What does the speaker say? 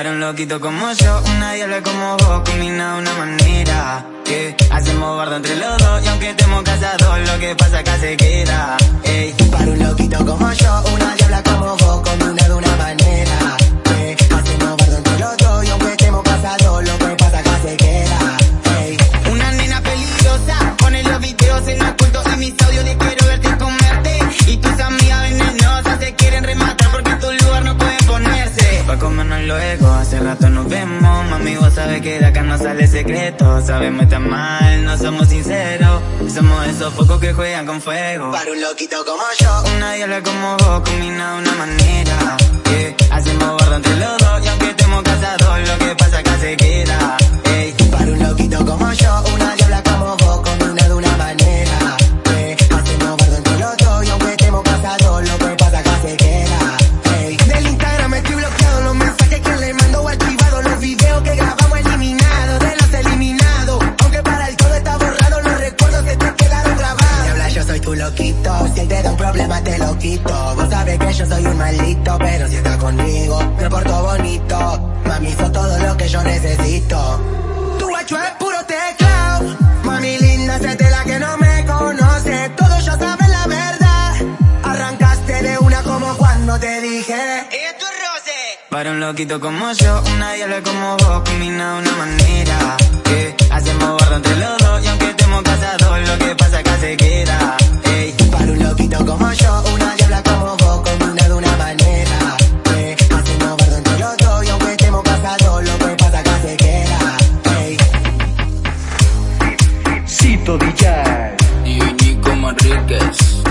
Para un loquito como yo, una diabla como vos, combina una manera que hacemos bardo entre los dos. Y aunque estemos casados, lo que pasa acá se queda. Ey. Para un luego, hace rato nos vemos. Mami, vos sabes que de acá no sale secreto. Sabemos estar mal, no somos sinceros. Somos esos pocos que juegan con fuego. Para un loquito como yo, Una diabla como vos, combina una loquito, si él te da un problema te lo quito. Vos sabés que yo soy un maldito, pero si estás conmigo, me porto bonito. Mami, sos todo lo que yo necesito. Tu guacho es puro teclado. Mami linda, sé de la que no me conoce. Todos ya saben la verdad. Arrancaste de una como cuando te dije. Esto es roce. Para un loquito como yo, una diabla como vos, combina una manera que hacemos bardo entre los Cito DJ. Y Nico Manríquez.